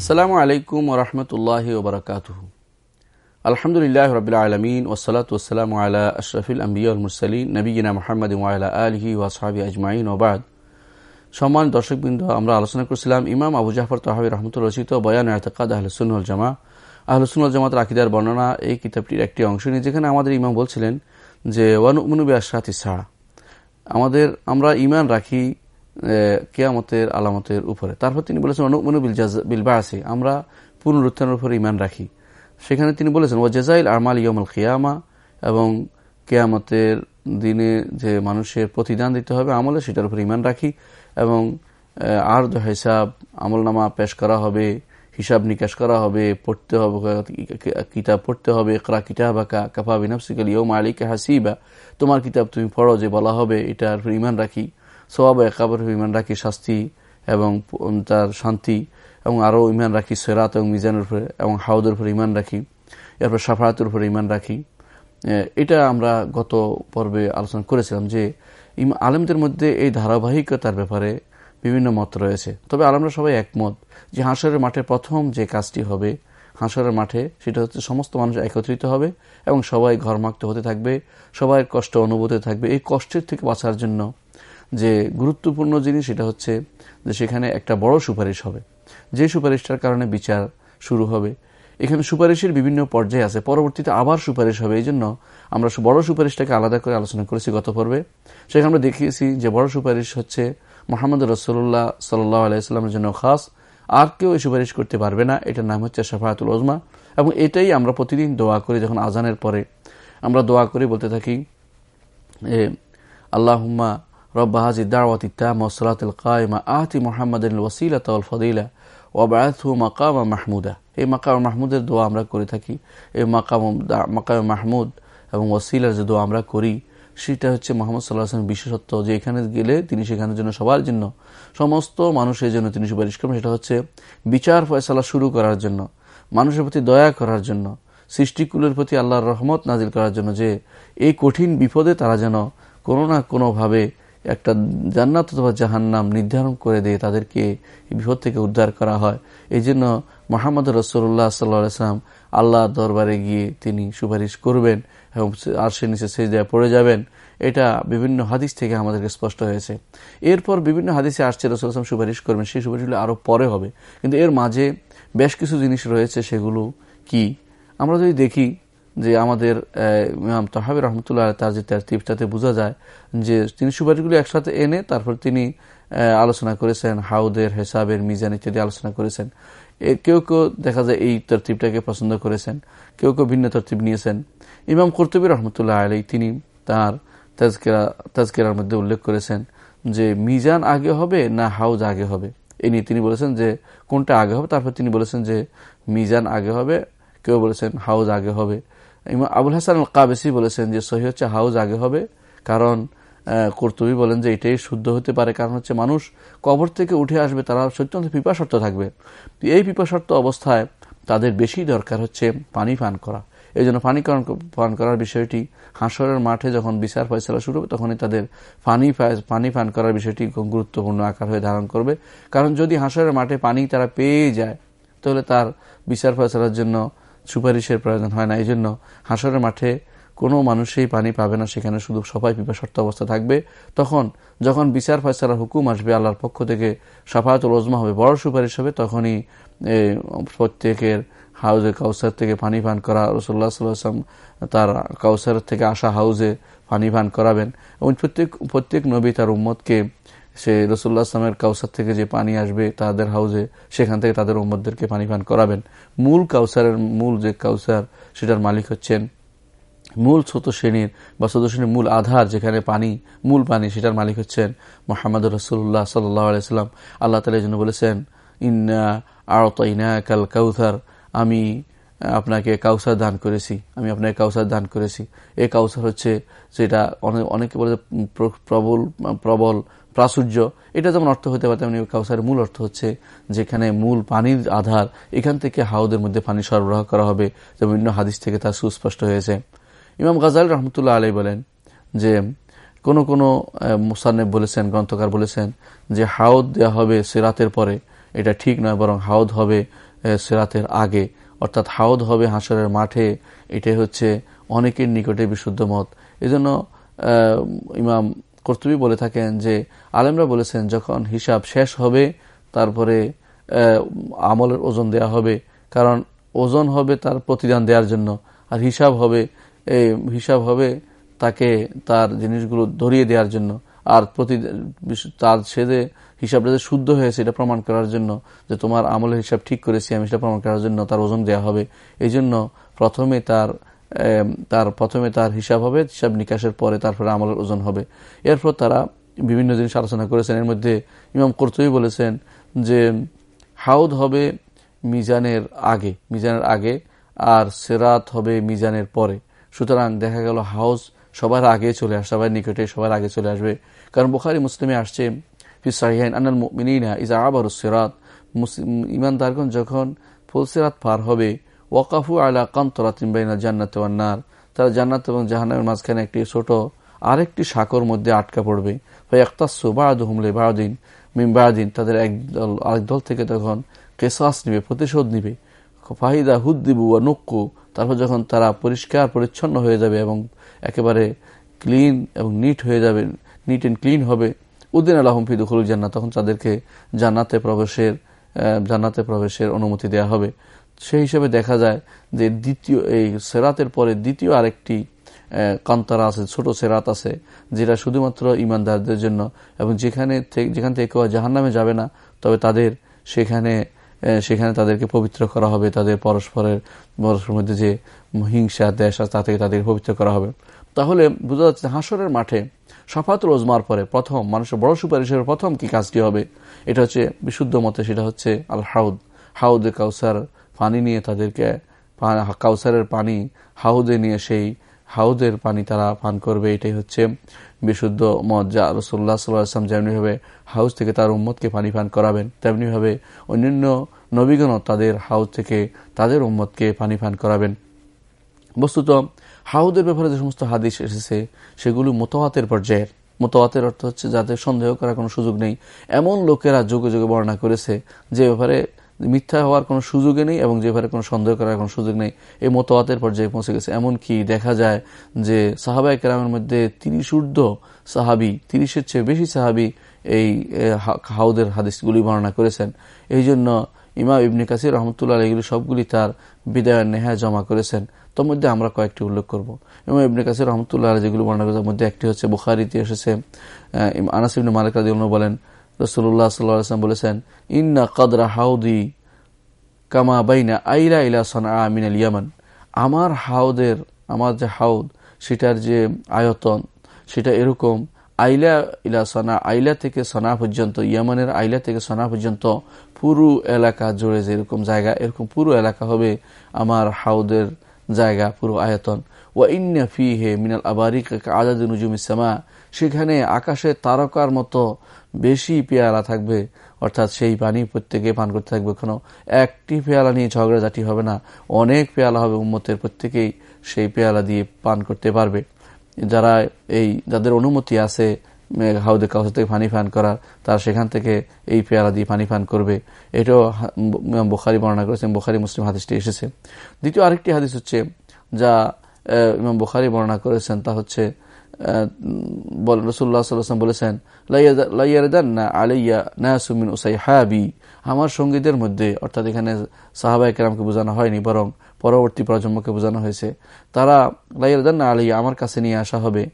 আসসালামু আলাইকুম ওরহমতুল্লাহ ওবরাকাত আলহামদুলিল্লাহ রবিল আলমিন ওসলাত ওসালাম আলা আশরফিল আম্বিউল মুরসালিন নবীনা মোহাম্মদ ওয়ালা আলহি ওয়াসাবি আজমাইন ওবাদ সম্মান দর্শকবৃন্দ, আমরা আলোচনা করছিলাম ইমাম আবু জাফর তাহাবি রহমতুল রচিত বয়ান এতকাদ আহলসুল জামা আহলসুল জামাত আকিদার বর্ণনা এই কিতাবটির একটি অংশ নিয়ে, যেখানে আমাদের ইমাম বলছিলেন যে ওয়ান উমনুবি আশাতি সাহা আমাদের, আমরা ইমান রাখি কেয়ামতের আলামতের উপরে। তারপর তিনি বলেছেন অনুমনু বিল বাসে আমরা পুনরুত্থানের উপরে ইমান রাখি। সেখানে তিনি বলেছেন ও জেজাইল আরমাল ইয়মুল খিয়ামা এবং কেয়ামতের দিনে যে মানুষের প্রতিদান দিতে হবে আমলে, সেটার উপর ইমান রাখি। এবং আর হিসাব আমল নামা পেশ করা হবে, হিসাব নিকাশ করা হবে, পড়তে হবে, কিতাব পড়তে হবে করা কিতাব আঁকা কাফা বিনাফসিকাল ইয়ম আলিকে হাসিবা। তোমার কিতাব তুমি পড়ো যে বলা হবে, এটার উপর ইমান রাখি। সোয়াব একাবর ইমান রাখি শাস্তি এবং তার শান্তি এবং আরও ইমান রাখি সেরাত এবং মিজানের উপরে এবং হাউদের উপরে ইমান রাখি, এরপর সাফারাতের উপরে ইমান রাখি। এটা আমরা গত পর্বে আলোচনা করেছিলাম যে আলেমদের মধ্যে এই ধারাবাহিকতার ব্যাপারে বিভিন্ন মত রয়েছে। তবে আলমরা সবাই একমত যে হাঁসরের মাঠে প্রথম যে কাজটি হবে, হাঁসরের মাঠে সেটা হচ্ছে সমস্ত মানুষ একত্রিত হবে এবং সবাই ঘরমাক্ত হতে থাকবে, সবাই কষ্ট অনুভূতি থাকবে। এই কষ্টের থেকে বাঁচার জন্য যে গুরুত্বপূর্ণ জিনিস সেটা হচ্ছে যে সেখানে একটা বড় সুপারিশ হবে। যে সুপারিশটার কারণে বিচার শুরু হবে। এখানে সুপারিশের বিভিন্ন পর্যায়ে আছে। পরবর্তীতে আবার সুপারিশ হবে। এই জন্য আমরা বড় সুপারিশটাকে আলাদা করে আলোচনা করেছি গত পর্বে। সেখানে আমরা দেখিয়েছি যে বড় সুপারিশ হচ্ছে মোহাম্মদ রসোল্লাহ সাল্লাহ আলাইস্লামের জন্য খাস। আর কেউ এই সুপারিশ করতে পারবে না। এটার নাম হচ্ছে সাফায়াতুল ওজমা এবং এটাই আমরা প্রতিদিন দোয়া করি যখন আজানের পরে। আমরা দোয়া করে, বলতে থাকি আল্লাহুম্মা رب هذه الدعوة التامة والصلاة القائمة آتي محمد الوسيلة والفضيلة وابعثه مقاما محمودا এই মাকাম মাহমুদের দোয়া আমরা করে থাকি এই মাকাম মাকাম মাহমুদ এবং ওসিলার যে দোয়া আমরা করি সেটা হচ্ছে মোহাম্মদ সাল্লাহ আসলাম বিশেষত্ব যে এখানে গেলে তিনি সেখানের জন্য সবার জন্য সমস্ত মানুষের জন্য তিনি সুপারিশ করবেন সেটা হচ্ছে বিচার ফয়সালা শুরু করার জন্য মানুষের প্রতি দয়া করার জন্য সৃষ্টিকুলের প্রতি আল্লাহর রহমত নাজিল করার জন্য যে এই কঠিন বিপদে তারা যেন কোনো না কোনোভাবে একটা জান্নাত অথবা জাহান্নাম নির্ধারণ করে দিয়ে তাদেরকে বিপদ থেকে উদ্ধার করা হয়। এই জন্য মোহাম্মদ রসুল্লাহ সাল্লাম আল্লাহ দরবারে গিয়ে তিনি সুপারিশ করবেন এবং আর সে নিচে জায়গায় পড়ে যাবেন। এটা বিভিন্ন হাদিস থেকে আমাদেরকে স্পষ্ট হয়েছে। এরপর বিভিন্ন হাদিসে আসছে রসুলাম সুপারিশ করবেন। সেই সুপারিশগুলো আরও পরে হবে। কিন্তু এর মাঝে বেশ কিছু জিনিস রয়েছে সেগুলো কি? আমরা যদি দেখি যে আমাদের ইমাম তহাবির রহমতুল্লাহ তার যে তার তাতে বোঝা যায় যে তিনি সুপারিশগুলি একসাথে এনে তারপর তিনি আলোচনা করেছেন, হাউদের, হেসাবের, মিজান ইত্যাদি আলোচনা করেছেন। কেউ কেউ দেখা যায় এই তরতিবটাকে পছন্দ করেছেন, কেউ কেউ ভিন্ন তরতিব নিয়েছেন। ইমাম কর্তবী রহমতুল্লাহ আলী তিনি তার তাজকেরা, তাজকেরার মধ্যে উল্লেখ করেছেন যে মিজান আগে হবে না হাউজ আগে হবে। এ নিয়ে তিনি বলেছেন যে কোনটা আগে হবে, তারপর তিনি বলেছেন যে মিজান আগে হবে, কেউ বলেছেন হাউজ আগে হবে। আবুল হাসান কাবেসি বলেছেন যে সহি হচ্ছে হাউজ আগে হবে, কারণ কর্তবী বলেন যে এটাই শুদ্ধ হতে পারে, কারণ হচ্ছে মানুষ কবর থেকে উঠে আসবে, তারা সত্যন্ত পিপাসর্ত থাকবে। এই পিপাসর্ত অবস্থায় তাদের বেশি দরকার হচ্ছে পানি পান করা। এই জন্য পানি পান করার বিষয়টি, হাঁসরের মাঠে যখন বিচার ফয়সলা শুরু হবে, তখনই তাদের পানি পানি পান করার বিষয়টি গুরুত্বপূর্ণ আকার হয়ে ধারণ করবে। কারণ যদি হাঁসরের মাঠে পানি তারা পেয়ে যায়, তাহলে তার বিচার ফয়সলার জন্য সুপারিশের প্রয়োজন হয় না। এই জন্য হাঁসরের মাঠে কোনো মানুষই পানি পাবে না, সেখানে শুধু সবাই পিপাসর্ত অবস্থা থাকবে। তখন যখন বিচার ফয়সালার হুকুম আসবে আল্লাহর পক্ষ থেকে, সাফায়াতুল ওজমা হবে, বড় সুপারিশ হবে, তখনই প্রত্যেকের হাউজে কাউসার থেকে পানি পান করা রসুল্লাহ সাল্লাম তার কাউসার থেকে আসা হাউজে পানি পান করাবেন। এবং প্রত্যেক প্রত্যেক নবী তার উম্মতকে সে রসুল্লাহ আসলামের কাউসার থেকে যে পানি আসবে তাদের হাউজে, সেখান থেকে তাদের উম্মদদেরকে পানি পান করাবেন। মূল কাউসারের, মূল যে কাউসার, সেটার মালিক হচ্ছেন মূল ছোট শ্রেণির বা ছোট শ্রেণির মূল আধার যেখানে পানি, মূল পানি, সেটার মালিক হচ্ছেন মোহাম্মদ রসুল্লাহ সাল্লাহ আলাইসাল্লাম আল্লাহ তালা জন্য বলেছেন, ইন্না আড়ত ইনা কাল কাউসার, আমি আপনাকে কাউসার দান করেছি, আমি আপনাকে কাউসার দান করেছি। এই কাউসার হচ্ছে যেটা অনেকে বলে প্রবল প্রবল প্রাচুর্য। এটা যেমন অর্থ হতে পারে, তেমনি কাউসারের মূল অর্থ হচ্ছে যেখানে মূল পানির আধার, এখান থেকে হাউদের মধ্যে পানি সরবরাহ করা হবে, যেমন বিভিন্ন হাদিস থেকে তা সুস্পষ্ট হয়েছে। ইমাম গাজাল রহমতুল্লাহ আলাই বলেন যে, কোন কোনো মুসান্নেব বলেছেন, গ্রন্থকার বলেছেন যে, হাউদ দেওয়া হবে সেরাতের পরে। এটা ঠিক নয়, বরং হাউদ হবে সেরাতের আগে। অর্থাৎ হাউদ হবে হাসরের মাঠে। এটাই হচ্ছে অনেকের নিকটে বিশুদ্ধ মত। এজন্য ইমাম কর্তুবী বলে থাকেন যে, আলেমরা বলেছেন যখন হিসাব শেষ হবে, তারপরে আমলের ওজন দেয়া হবে। কারণ ওজন হবে তার প্রতিদান দেওয়ার জন্য। আর হিসাব হবে এই হিসাব হবে তাকে তার জিনিসগুলো ধরিয়ে দেওয়ার জন্য। আর প্রতি, তার সে যে হিসাবটা যে শুদ্ধ হয়েছে, এটা প্রমাণ করার জন্য যে তোমার আমলের হিসাব ঠিক করেছি, আমি সেটা প্রমাণ করার জন্য তার ওজন দেওয়া হবে। এই জন্য প্রথমে তার তার প্রথমে তার হিসাব হবে, হিসাব নিকাশের পরে তারপরে আমলের ওজন হবে। এরপর তারা বিভিন্ন জিনিস আলোচনা করেছেন। এর মধ্যে ইমাম কর্তবী বলেছেন যে, হাউদ হবে মিজানের আগে মিজানের আগে, আর সেরাত হবে মিজানের পরে। সুতরাং দেখা গেল হাউস সবার আগে চলে আসে, সবার নিকটে সবার আগে চলে আসবে। কারণ বুখারি মুসলিমে আসছে ফিসাহিয়ান আনাল সেরাত। ইমানদারগণ যখন ফুলসেরাত পার হবে ওয়াকাফু আলা কান্তরাতিমবাইনা জান্নাত ওয়ান্নার তারা জান্নাত এবং জাহান্নামের মাঝখানে একটি ছোট, আরেকটি সাঁকর মধ্যে আটকা পড়বে। ভাই আক্তাসু বাদ হুমলে বাদিন। মিমবাদিন তাদের এক দল, আরেক দল থেকে তখন কেসাস নিবে, প্রতিশোধ নিবে। ফাহিদা হুদ্দিবু ও নক্কু। তারপর যখন তারা পরিষ্কার, পরিচ্ছন্ন হয়ে যাবে এবং একেবারে ক্লিন এবং নিট হয়ে যাবে, নিট অ্যান্ড ক্লিন হবে, উদ্দিন আলহম ফিদুখুল জান্নাত। তখন তাদেরকে জান্নাতে প্রবেশের জান্নাতে প্রবেশের অনুমতি দেয়া হবে। সেই হিসেবে দেখা যায় যে দ্বিতীয়, এই সেরাতের পরে দ্বিতীয় আরেকটি কান্তারা আছে, ছোট সেরাত আছে, যেটা শুধুমাত্র ইমানদারদের জন্য এবং যেখানে যেখান থেকে কেউ জাহান নামে যাবে না, তবে তাদের সেখানে সেখানে তাদেরকে পবিত্র করা হবে, তাদের পরস্পরের পরস্পরের মধ্যে যে হিংসা, দেশ আছে, তা থেকে তাদেরকে পবিত্র করা হবে। তাহলে বোঝা যাচ্ছে হাসরের মাঠে সফাতুল ওজমার পরে প্রথম, মানুষের বড় সুপারিশের প্রথম কি কাজটি হবে? এটা হচ্ছে বিশুদ্ধ মতে, সেটা হচ্ছে আল হাউদ হাউদ কাউসার পানি নিয়ে তাদেরকে কাউসারের পানি, হাউদে নিয়ে সেই হাউদের পানি তারা পান করবে। এটাই হচ্ছে বিশুদ্ধ মত যা রসুল্লাহ সাল্লাম যেমনিভাবে হাউস থেকে তার উম্মতকে পানি পান করাবেন তেমনিভাবে অন্যান্য নবীগণ তাদের হাউস থেকে তাদের উম্মতকে পানি পান করাবেন। বস্তুত হাউদের ব্যাপারে যে সমস্ত হাদিস এসেছে, সেগুলো মোতাহাতের পর্যায়ের। মোতাহাতের অর্থ হচ্ছে যাদের সন্দেহ করার কোনো সুযোগ নেই। এমন লোকেরা যুগে যুগে বর্ণনা করেছে যে ব্যাপারে মিথ্যা হওয়ার কোনো সুযোগে নেই এবং যে ব্যাপারে কোনো সন্দেহ করার কোনো সুযোগ নেই এই মতওয়াতের পর্যায়ে পৌঁছে গেছে। এমন কি দেখা যায় যে সাহাবাই কেরামের মধ্যে তিরিশ ঊর্ধ্ব সাহাবি, তিরিশের চেয়ে বেশি সাহাবি এই হাউদের হাদিসগুলি বর্ণনা করেছেন। এই জন্য ইমা ইবনে কাসির রহমতুল্লাহ এগুলি সবগুলি তার বিদায়ের নেহায় জমা করেছেন। তোর মধ্যে আমরা কয়েকটি উল্লেখ করব। ইমা ইবনে কাসির রহমতুল্লাহ যেগুলি বর্ণনা করেছেন। মধ্যে একটি হচ্ছে বুখারিতে এসেছে। আনাস ইবনে মালিক রাজি বলেন রসুল্লাহ সাল্লাম বলেছেন, ইন্না কদরা হাউদি কামা বাইনা আইলা ইলা সনা আমিনাল ইয়ামান। আমার হাউদের, আমার যে হাউদ, সেটার যে আয়তন, সেটা এরকম, আইলা ইলা সনা আইলা থেকে সনা পর্যন্ত, ইয়ামানের আইলা থেকে সনা পর্যন্ত পুরো এলাকা জুড়ে যেরকম জায়গা, এরকম পুরো এলাকা হবে আমার হাউদের জায়গা, পুরো আয়তন। ও ইন্না ফি হে মিনাল আবারিক আজাদ নুজুম ইসামা সেখানে আকাশে তারকার মতো বেশি পেয়ালা থাকবে। অর্থাৎ সেই পানি প্রত্যেকে পান করতে থাকবে। কোনো একটি পেয়ালা নিয়ে ঝগড়াঝাটি হবে না। অনেক পেয়ালা হবে উম্মতের প্রত্যেকেই সেই পেয়ালা দিয়ে পান করতে পারবে। যারা এই, যাদের অনুমতি আছে হাউদে কাউসে থেকে পানি পান করার, তারা সেখান থেকে এই পেয়ালা দিয়ে পানি পান করবে। এটাও বোখারি বর্ণনা করেছেন, বোখারি মুসলিম হাদিসটি এসেছে। দ্বিতীয় আরেকটি হাদিস হচ্ছে, যা ইমাম বুখারি বর্ণনা করেছেন, তা হচ্ছে রসুল্লাহ সাল্লাম বলেছেন হাবি আমার সঙ্গীদের মধ্যে, অর্থাৎ এখানে সাহাবাই কেরামকে বোঝানো হয়নি, বরং পরবর্তী প্রজন্মকে বোঝানো হয়েছে, তারা লাইয়ারদান্না আলাইয়া আমার কাছে নিয়ে আসা হবে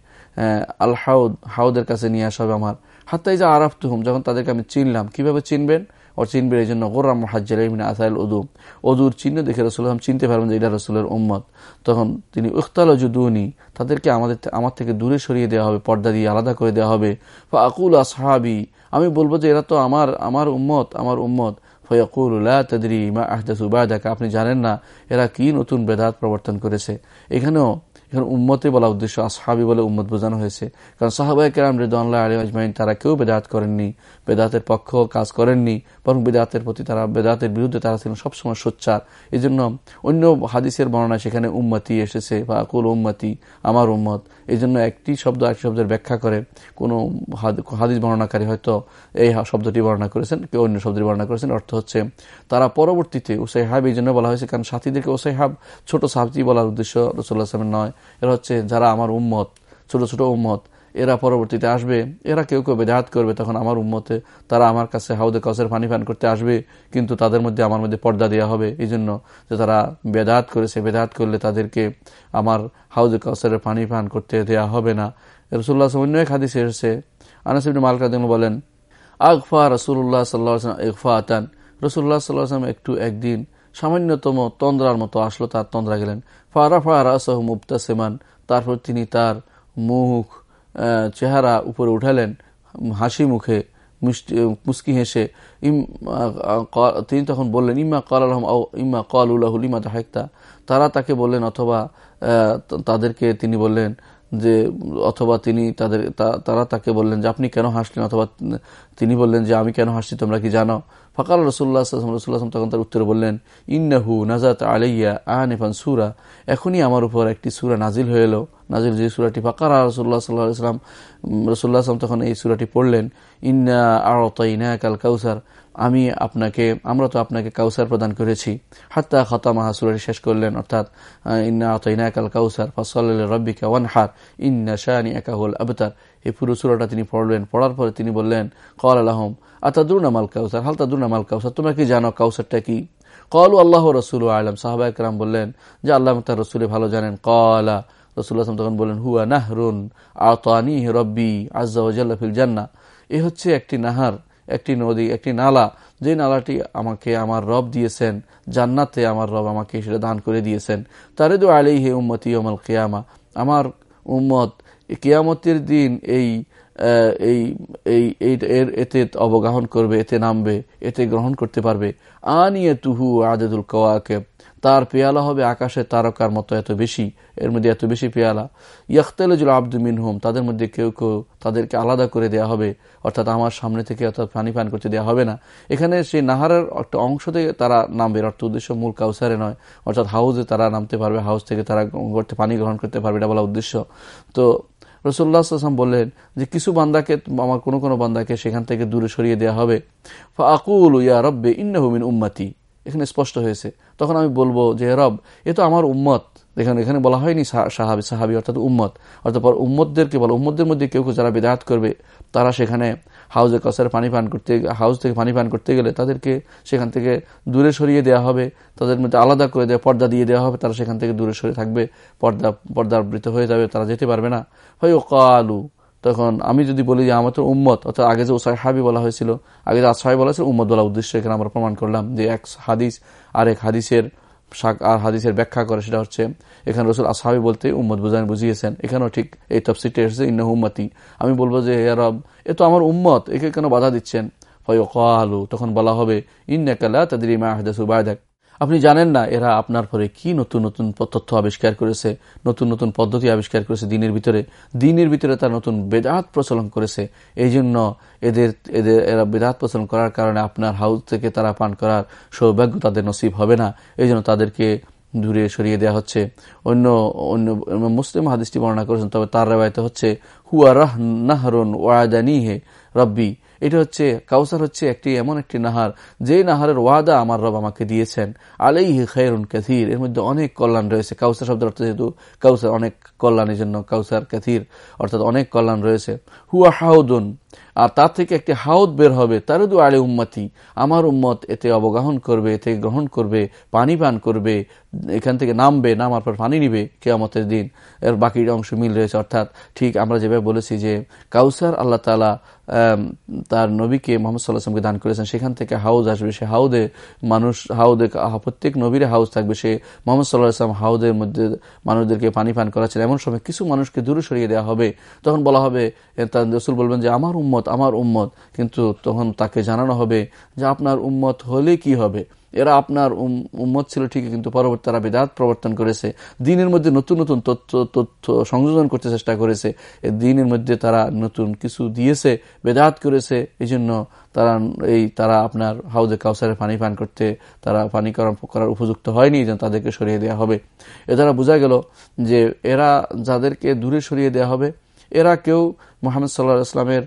আল হাউদ হাউদের কাছে নিয়ে আসা হবে আমার। হাত্তাই যা আরাফ তুহুম যখন তাদেরকে আমি চিনলাম, কীভাবে চিনবেন? ও চিনবে এই জন্য গোরাম হাজ্জালিমিন আসাইল উদু অদুর চিহ্ন দেখে রসুল্লাম চিনতে পারবেন যে এটা রসুলের উম্মত তখন তিনি উখতাল জুদুনি তাদেরকে আমাদের আমার থেকে দূরে সরিয়ে দেওয়া হবে পর্দা দিয়ে আলাদা করে দেওয়া হবে বা আকুল আসহাবি আমি বলব যে এরা তো আমার আমার উম্মত আমার উম্মত আপনি জানেন না, এরা কি নতুন বেদাত প্রবর্তন করেছে। এখানেও, এখানে উম্মতে বলা উদ্দেশ্য, আসহাবি বলে উম্মত বোঝানো হয়েছে। কারণ সাহাবাই কেরাম রেদাল্লাহ আলী আজমাইন, তারা কেউ বেদাত করেননি, বেদাতের পক্ষ কাজ করেননি, বরং বেদাতের প্রতি তারা, বেদাতের বিরুদ্ধে তারা ছিলেন সবসময় সোচ্চার। এই জন্য অন্য হাদিসের বর্ণনা সেখানে উম্মতি এসেছে বা আকুল উম্মতি, আমার উম্মত এই জন্য একটি শব্দ একটি শব্দের ব্যাখ্যা করে। কোনো হাদিস বর্ণনাকারী হয়তো এই শব্দটি বর্ণনা করেছেন, কেউ অন্য শব্দটি বর্ণনা করেছেন, অর্থ হচ্ছে, তারা পরবর্তীতে হাব এই জন্য বলা হয়েছে, কারণ সাথীদেরকে হাব ছোট সাহাবি বলার উদ্দেশ্য রসুল্লাহ আসলামের নয়। এরা হচ্ছে যারা আমার উম্মত, ছোট ছোট উম্মত, এরা পরবর্তীতে আসবে, এরা কেউ কেউ বেদাহাত করবে, তখন আমার উম্মতে তারা আমার কাছে হাউদে কসের পানি পান করতে আসবে, কিন্তু তাদের মধ্যে আমার মধ্যে পর্দা দেওয়া হবে, এই জন্য যে তারা বেদাহাত করেছে, বেদাহাত করলে তাদেরকে আমার হাউদে কসের পানি পান করতে দেওয়া হবে না। রসুল্লাহ অন্য এক হাদিস এসেছে আনাসিবিন মালকা বলেন, আগফা রসুল্লাহ সাল্লাহ ইকফা আতান রসুল্লাহ সাল্লাহাম একটু একদিন সামান্যতম তন্দ্রার মতো আসলো, তার তন্দ্রা গেলেন। ফারাফা মুফতা সেমান তারপর তিনি তার মুখ চেহারা উপরে উঠালেন, হাসি মুখে মুস্কি হেসে, ইম তিনি তখন বললেন, ইম্মা কল আলহম ইম্মা কল উল্লাহুল ইমা দাহেক্তা তারা তাকে বললেন, অথবা তাদেরকে তিনি বললেন যে, অথবা তিনি তাদের তারা তাকে বললেন যে, আপনি কেন হাসলেন? অথবা তিনি বললেন যে, আমি কেন হাসছি? তোমরা কি জানো? ফকাল রসুল্লাহ রসুল্লাহ তখন তার উত্তরে বললেন, ইন্নাহু নাজাত আলাইয়া আহানিফান সুরা। এখনই আমার উপর একটি সুরা নাজিল হয়ে এলো। নাজিল যে সুরাটি ফাকার রসুল্লাহ সাল্লাহ ইসলাম রসুল্লাহ আসলাম তখন এই সুরাটি পড়লেন, ইন্না আড়তাইনা কাল কাউসার আমি আপনাকে, আমরা তো আপনাকে কাউসার প্রদান করেছি। হাত্তা খতামাহা সুরাটি শেষ করলেন, অর্থাৎ ইন্না আতইনা কাল কাউসার ফসল রব্বিকা ওয়ানহার, ইন্না শাহানি একাহুল আবতার। এই পুরো সুরাটা তিনি পড়লেন, পড়ার পরে তিনি বললেন কল আলহম আতাদুরনা মাল কাউসার? হালতাদুরনা মাল কাউসার? তোমরা কি জানো কাউসারটা কি? কল আল্লাহ রসুল আলম, সাহাবা একরাম বললেন, যে আল্লাহ তার রসুলে ভালো জানেন। কলা রসুল আসলাম তখন বললেন, হুয়া নাহরুন আতানি রব্বি আজাফিল জান্না এ হচ্ছে একটি নাহার। একটি নদী, একটি নালা। যে নালাটি আমাকে আমার রব দিয়েছেন, জান্নাতে আমার রব আমাকে সেটা দান করে দিয়েছেন। তারে দু আলি হে উম্মতি অমল কেয়ামা। আমার উম্মত, কেয়ামতের দিন এই এই এই এর এতে অবগাহন করবে, এতে নামবে, এতে গ্রহণ করতে পারবে। আনিয়ে তুহু আজাদুল কওয়াকে তার পেয়ালা হবে আকাশে তারকার মতো এত বেশি, এর মধ্যে এত বেশি পেয়ালা। ইয়াখতালজুল আব্দু মিনহুম, তাদের মধ্যে কেউ কেউ তাদেরকে আলাদা করে দেয়া হবে, অর্থাৎ আমার সামনে থেকে অর্থাৎ পানি পান করতে দেওয়া হবে না। এখানে সেই নাহারের একটা অংশ থেকে তারা নামবে অর্থ উদ্দেশ্য মূল কাউসারে নয়, অর্থাৎ হাউজে তারা নামতে পারবে হাউস থেকে তারা করতে, পানি গ্রহণ করতে পারবে, এটা বলা উদ্দেশ্য। তো রসুল্লাহ আসলাম বললেন যে কিছু বান্দাকে, আমার কোনো কোনো বান্দাকে সেখান থেকে দূরে সরিয়ে দেওয়া হবে। আকুল ইয়া রব্বে ইন্নহুমিন উম্মাতি। এখানে স্পষ্ট হয়েছে। তখন আমি বলব যে, রব, এ তো আমার উম্মত। এখানে এখানে বলা হয়নি সাহাবি সাহাবি অর্থাৎ উম্মত। অর্থাৎ উম্মতদেরকে বলো, উম্মতদের মধ্যে কেউ কেউ যারা বিদাহাত করবে, তারা সেখানে হাউজে কসার পানি পান করতে হাউস থেকে পানি পান করতে গেলে তাদেরকে সেখান থেকে দূরে সরিয়ে দেওয়া হবে। তাদের মধ্যে আলাদা করে দেওয়া পর্দা দিয়ে দেওয়া হবে। তারা সেখান থেকে দূরে সরে থাকবে। পর্দা পর্দাবৃত হয়ে যাবে, তারা যেতে পারবে না। হয় ও কালু তখন আমি যদি বলি যে আমার তো উম্মত, অর্থাৎ আগে যে হাবি বলা হয়েছিল, আগে যে আসাহাবি বলা হয়েছিল, উম্মত বলা উদ্দেশ্য এখানে আমরা প্রমাণ করলাম যে এক হাদিস আর এক হাদিসের শাক আর হাদিসের ব্যাখ্যা করে, সেটা হচ্ছে, এখানে রসুল আসাহাবি বলতে উম্মত বুঝান বুঝিয়েছেন। এখানেও ঠিক এই তফসিটে এসেছে ইন্ন উম্মতি। আমি বলব যে, হে রব, এ তো আমার উম্মত, একে কেন বাধা দিচ্ছেন? হয় ফয়কালু, তখন বলা হবে ইন্নাকালা তাদের মা হাদাসু বায়দাক আপনি জানেন না এরা আপনার পরে কি নতুন নতুন তথ্য আবিষ্কার করেছে, নতুন নতুন পদ্ধতি আবিষ্কার করেছে দিনের ভিতরে। দিনের ভিতরে তার নতুন বেদাত প্রচলন করেছে। এই জন্য এদের এদের, এরা বেদাত প্রচলন করার কারণে আপনার হাউস থেকে তারা পান করার সৌভাগ্য তাদের নসিব হবে না। এই জন্য তাদেরকে দূরে সরিয়ে দেওয়া হচ্ছে। অন্য অন্য মুসলিম হাদিসটি বর্ণনা করেছেন, তবে তার রেবায়তে হচ্ছে, হুয়া রাহ নাহরুন ওয়াদানি হে রব্বি এটা হচ্ছে, কাউসার হচ্ছে একটি এমন একটি নাহার যে নাহারের ওয়াদা আমার রব আমাকে দিয়েছেন। আলাই খায়রুন ক্যাথির এর মধ্যে অনেক কল্যাণ রয়েছে। কাউসার শব্দ অর্থ যেহেতু কাউসার অনেক কল্যাণের জন্য, কাউসার ক্যাথির অর্থাৎ অনেক কল্যাণ রয়েছে। হুয়া হাউদুন আর তার থেকে একটি হাউদ বের হবে। তারুদু আলে উম্মতি। আমার উম্মত এতে অবগাহন করবে, এতে গ্রহণ করবে, পানি পান করবে, এখান থেকে নামবে, নামার পর পানি নিবে কেয়ামতের দিন। এর বাকি অংশ মিল রয়েছে। অর্থাৎ ঠিক আমরা যেভাবে বলেছি যে কাউসার আল্লাহ তালা তার নবীকে মোহাম্মদ সাল্লাহামকে দান করেছেন। সেখান থেকে হাউজ আসবে। সে হাউদে মানুষ, হাউদে প্রত্যেক নবীর হাউস থাকবে। সে মোহাম্মদ সাল্লাহ আসলাম হাউদের মধ্যে মানুষদেরকে পানি পান করাচ্ছেন। এমন সময় কিছু মানুষকে দূরে সরিয়ে দেওয়া হবে। তখন বলা হবে তার রসুল বলবেন যে, আমার উম্মত, আমার উম্মত। কিন্তু তখন তাকে জানানো হবে যে আপনার উম্মত হলে কি হবে? এরা আপনার উম্মত ছিল ঠিকই, কিন্তু পরবর্তী তারা বেদাত প্রবর্তন করেছে। দিনের মধ্যে নতুন নতুন তথ্য তথ্য সংযোজন করতে চেষ্টা করেছে। দিনের মধ্যে তারা নতুন কিছু দিয়েছে, বেদাত করেছে। এই জন্য তারা, এই তারা আপনার হাউজে কাউসারে পানি পান করতে, তারা পানি করার উপযুক্ত হয়নি যেন তাদেরকে সরিয়ে দেওয়া হবে। এ দ্বারা বোঝা গেল যে এরা যাদেরকে দূরে সরিয়ে দেওয়া হবে, এরা কেউ মোহাম্মদ সাল্লাহ ইসলামের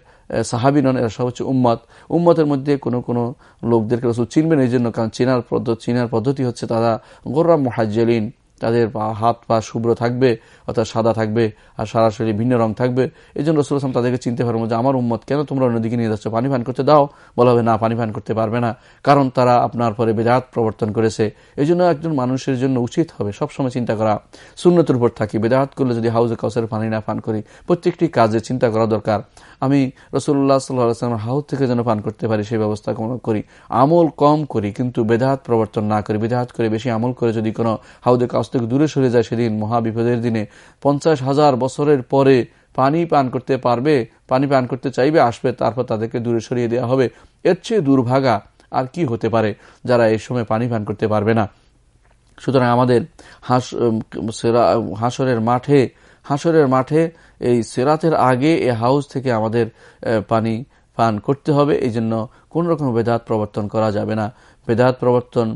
সাহাবি নন, এরা সব হচ্ছে উম্মত। উম্মতের মধ্যে কোনো কোনো লোকদেরকে রসুল চিনবেন এই জন্য কারণ চিনার পদ্ধতি চিনার পদ্ধতি হচ্ছে তারা গোরাম মহাজ্জলিন, তাদের হাত পা শুভ্র থাকবে অর্থাৎ সাদা থাকবে আর সরাসরি ভিন্ন রং থাকবে। এই জন্য রসুল আসলাম তাদেরকে চিনতে পারব যে আমার উম্মত কেন তোমরা অন্যদিকে নিয়ে যাচ্ছ? পানি পান করতে দাও। বলা হবে, না, পানি পান করতে পারবে না। কারণ তারা আপনার পরে বেদাত প্রবর্তন করেছে। এই জন্য একজন মানুষের জন্য উচিত হবে সবসময় চিন্তা করা। শূন্যতের উপর থাকি। বেদাত করলে যদি হাউজে কাউসের পানি না পান করি, প্রত্যেকটি কাজে চিন্তা করা দরকার। আমি রসুল্লাহ সাল্লাহ হাউদ থেকে যেন পান করতে পারি, সেই ব্যবস্থা করি। আমল কম করি, কিন্তু বেদাত প্রবর্তন না করি। বেদাত করে বেশি আমল করে যদি কোনো হাউদে কাউস থেকে দূরে সরে যায়, সেদিন মহাবিপদের দিনে পঞ্চাশ হাজার বছরের পরে পানি পান করতে পারবে, পানি পান করতে চাইবে, আসবে, তারপর তাদেরকে দূরে সরিয়ে দেওয়া হবে। এর চেয়ে দুর্ভাগা আর কি হতে পারে যারা এই সময় পানি পান করতে পারবে না? সুতরাং আমাদের হাঁস হাঁসরের মাঠে হাঁসরের মাঠে এই সেরাতের আগে এই হাউস থেকে আমাদের পানি পান করতে হবে। এই জন্য কোন রকম বেদাত প্রবর্তন করা যাবে না। বেদাত প্রবর্তন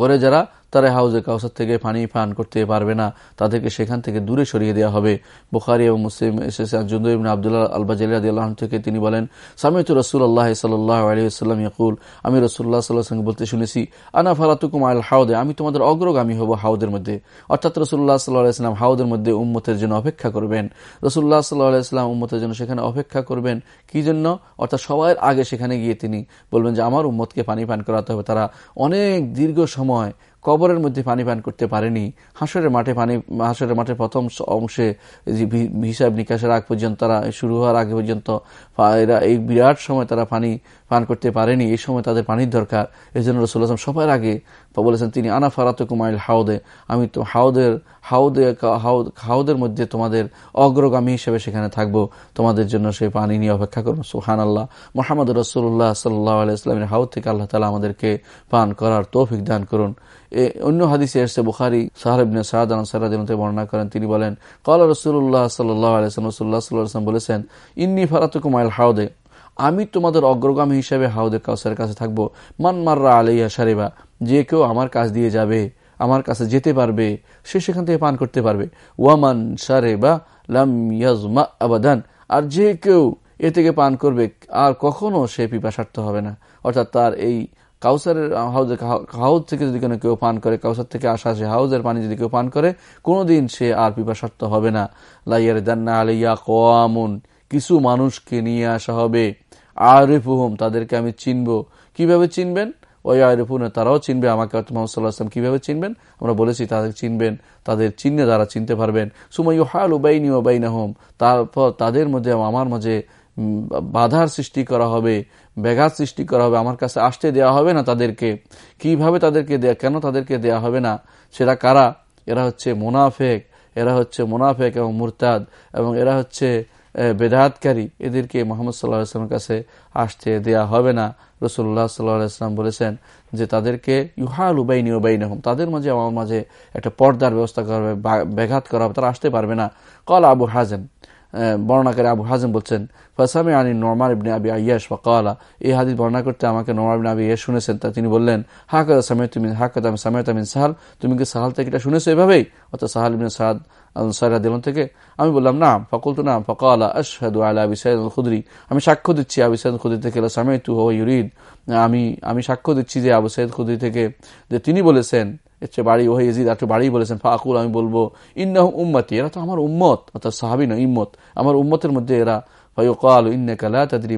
করে যারা তারা হাউজে কাউসার থেকে পানি পান করতে পারবে না। তাদেরকে সেখান থেকে দূরে সরিয়ে দেওয়া হবে। বুখারি এবং মুসলিম এসেছে জুন্দুবিন আবদুল্লাহ আলবাজালি থেকে তিনি বলেন, সামিত রসুল আল্লাহ সাল্লাহ আলিয়াল্লাম ইয়াকুল, আমি রসুল্লাহ সাল্লাহ বলতে শুনেছি, আনা ফালাতুকুম আল হাউদে, আমি তোমাদের অগ্রগামী হব হাউদের মধ্যে। অর্থাৎ রসুল্লাহ সাল্লাহাম হাউদের মধ্যে উম্মতের জন্য অপেক্ষা করবেন। রসুল্লাহ সাল্লাহাম উম্মতের জন্য সেখানে অপেক্ষা করবেন কি জন্য? অর্থাৎ সবার আগে সেখানে গিয়ে তিনি বলবেন যে, আমার উম্মতকে পানি পান করাতে হবে। তারা অনেক দীর্ঘ সময় কবরের মধ্যে পানি পান করতে পারেনি। হাঁসরের মাঠে পানি, হাঁসরের মাঠে প্রথম অংশে হিসাব নিকাশের আগ পর্যন্ত তারা, শুরু হওয়ার আগে পর্যন্ত এরা এই বিরাট সময় তারা পানি পান করতে পারেনি। এই সময় তাদের পানির দরকার। এই জন্য রসুল আসলাম সবার আগে বলেছেন, তিনি আনা ফারাত কুমাইল হাউদে আমি তো হাউদের হাউদে হাউদের মধ্যে তোমাদের অগ্রগামী হিসেবে সেখানে থাকব। তোমাদের জন্য সেই পানি নিয়ে অপেক্ষা করুন। সুহান আল্লাহ মোহাম্মদ রসুল্লাহ সাল্লাহ আলাইসলামের হাউদ থেকে আল্লাহ তালা আমাদেরকে পান করার তৌফিক দান করুন। অন্য হাদিসে এসছে বুখারি সাহাবিনে সাহাদ সারাদিনতে বর্ণনা করেন, তিনি বলেন, কল রসুল্লাহ সাল্লাহ আলাইসলাম রসুল্লাহ সাল্লাম বলেছেন, ইন্নি ফারাতুকুমাইল হাউদে, আমি তোমাদের অগ্রগামী হিসেবে হাউদে কাউসারের কাছে থাকব। মান মাররা আলাইয়া সারেবা যে কেউ আমার কাছ দিয়ে যাবে, আমার কাছে যেতে পারবে, সে সেখান থেকে পান করতে পারবে। ওয়ামান সারে বা লাম ইয়াজমা আবাদান, আর যে কেউ এ থেকে পান করবে, আর কখনো সে পিপাসার্থ হবে না। অর্থাৎ তার এই কাউসারের হাউজে হাউজ থেকে যদি কোনো কেউ পান করে, কাউসার থেকে আসা সে হাউজের পানি যদি কেউ পান করে, কোনোদিন সে আর পিপাসার্থ হবে না। লাইয়ার দান্না আলিয়া কোয়ামুন, কিছু মানুষকে নিয়ে আসা হবে। আরিফুহম, তাদেরকে আমি চিনব। কীভাবে চিনবেন? ওই আরিফুন তারাও চিনবে আমাকে মোহাম্মদ সাল্লাহাম কীভাবে চিনবেন? আমরা বলেছি তাদের চিনবেন, তাদের চিহ্নে দ্বারা চিনতে পারবেন। সুমাই হাল উবাইনি হোম তারপর তাদের মধ্যে আমার মাঝে বাধার সৃষ্টি করা হবে, ব্যাঘাত সৃষ্টি করা হবে, আমার কাছে আসতে দেয়া হবে না তাদেরকে। কীভাবে তাদেরকে দেয়া, কেন তাদেরকে দেয়া হবে না? সেটা কারা? এরা হচ্ছে মুনাফেক, এরা হচ্ছে মুনাফেক এবং মুরতাদ, এবং এরা হচ্ছে বেদাতকারী। এদেরকে মোহাম্মদ সাল্লাহ আসলামের কাছে আসতে দেয়া হবে না। রসুল্লাহ সাল্লাহ বলেছেন যে, তাদেরকে ইউহাল উবাইনি উবাইন হম তাদের মাঝে আমার মাঝে একটা পর্দার ব্যবস্থা করা হবে ব্যাঘাত করা হবে, তারা আসতে পারবে না। কল আবু হাজেন বর্ণাকারী আবু হাজম বলছেন ফাসামে আনী নরমার ইবনে আবি আয়াস বা কালা এই হাদিস বর্ণনা করতে আমাকে নরমার ইবনে আবি ইয়াস শুনেছেন। তা তিনি বললেন হাকাদা সামে তুমি হাকাদা আমি সামেত আমিন সাহাল তুমি কি সাহাল থেকে এটা শুনেছো এভাবেই? অর্থাৎ সাহাল ইবনে সাদ আনসারা দিলন থেকে। আমি বললাম, না ফকুল তো না, ফকাল আশহাদু আলা আবি সাইদ খুদরি। আমি সাক্ষ্য দিচ্ছি আবু সাইদ খুদরি থেকে সামে তু হো আমি আমি সাক্ষ্য দিচ্ছি যে আবু সাইদ খুদরি থেকে যে তিনি বলেছেন চেয়ে বাড়ি ওহে ইজিদ একটু বাড়ি বলেছেন, ফাকুল আমি বলব, ইন্নাহ উম্মতি। এরা তো আমার উম্মত, অর্থাৎ সাহাবি ইম্মত। আমার উম্মতের মধ্যে এরা তাদরি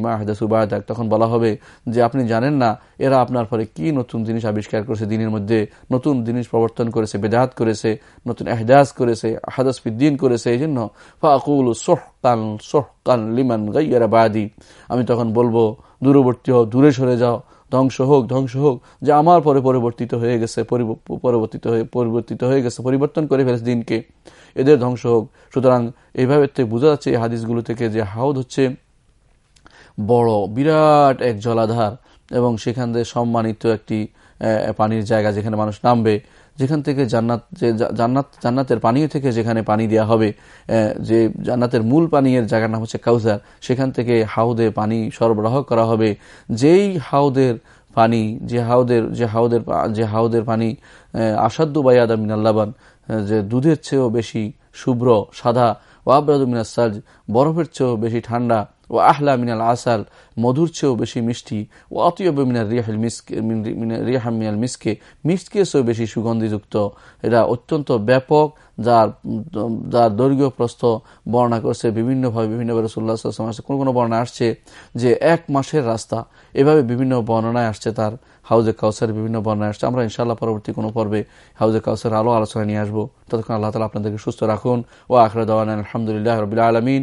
তখন বলা হবে যে, আপনি জানেন না, এরা আপনার পরে কি নতুন জিনিস আবিষ্কার করেছে দিনের মধ্যে, নতুন জিনিস প্রবর্তন করেছে বেদাহাত করেছে, নতুন এহদাস করেছে, আহাদাস ফিদ্দিন করেছে এই জন্য ফাকুল সোহকান সোহকান লিমান গাইয়ারা বাদি। আমি তখন বলব, দূরবর্তী হও, দূরে সরে যাও ধ্বংস হোক ধ্বংস হোক, যে আমার পরে পরিবর্তিত হয়ে গেছে পরিবর্তিত হয়ে পরিবর্তিত হয়ে গেছে, পরিবর্তন করে ফেলেছে দিনকে, এদের ধ্বংস হোক। সুতরাং এইভাবে বোঝা যাচ্ছে এই হাদিসগুলো থেকে যে হাউদ হচ্ছে বড়, বিরাট এক জলাধার এবং সেখান থেকে সম্মানিত একটি পানির জায়গা যেখানে মানুষ নামবে। যেখান থেকে জান্নাত, যে জান্নাত, জান্নাতের পানীয় থেকে যেখানে পানি দেওয়া হবে যে জান্নাতের মূল পানীয়ের জায়গার নাম হচ্ছে কাউজার সেখান থেকে হাউদে পানি সরবরাহ করা হবে। যেই হাউদের পানি, যে হাউদের যে হাউদের যে হাউদের পানি আসাদ্দু বায়াদা মিনাল্লাবান যে দুধের চেয়েও বেশি শুভ্র, সাদা, ওয়াবরাদু মিনাসাজ বরফের চেয়েও বেশি ঠান্ডা ও আহলা মিনাল আসাল, মধুর চেয়েও বেশি মিষ্টি ও অতীয় মিনাল রিয়াহিল মিসকে রিয়াহা মিনাল মিসকে মিসকে চেয়েও বেশি সুগন্ধিযুক্ত। এটা অত্যন্ত ব্যাপক, যার যার দৈর্ঘ্য প্রস্থ বর্ণনা করছে বিভিন্নভাবে বিভিন্নভাবে রসুল্লাহ কোনো কোনো বর্ণনা আসছে যে এক মাসের রাস্তা, এভাবে বিভিন্ন বর্ণনায় আসছে তার হাউজে কাউসার, বিভিন্ন বর্ণায় আসছে। আমরা ইনশাল্লাহ পরবর্তী কোনো পর্বে হাউজে কাউসার আলো আলোচনা নিয়ে আসব। ততক্ষণ আল্লাহ তালা আপনাদেরকে সুস্থ রাখুন। ও আখরা দেওয়ান আলহামদুলিল্লাহ রবিল আলমিন।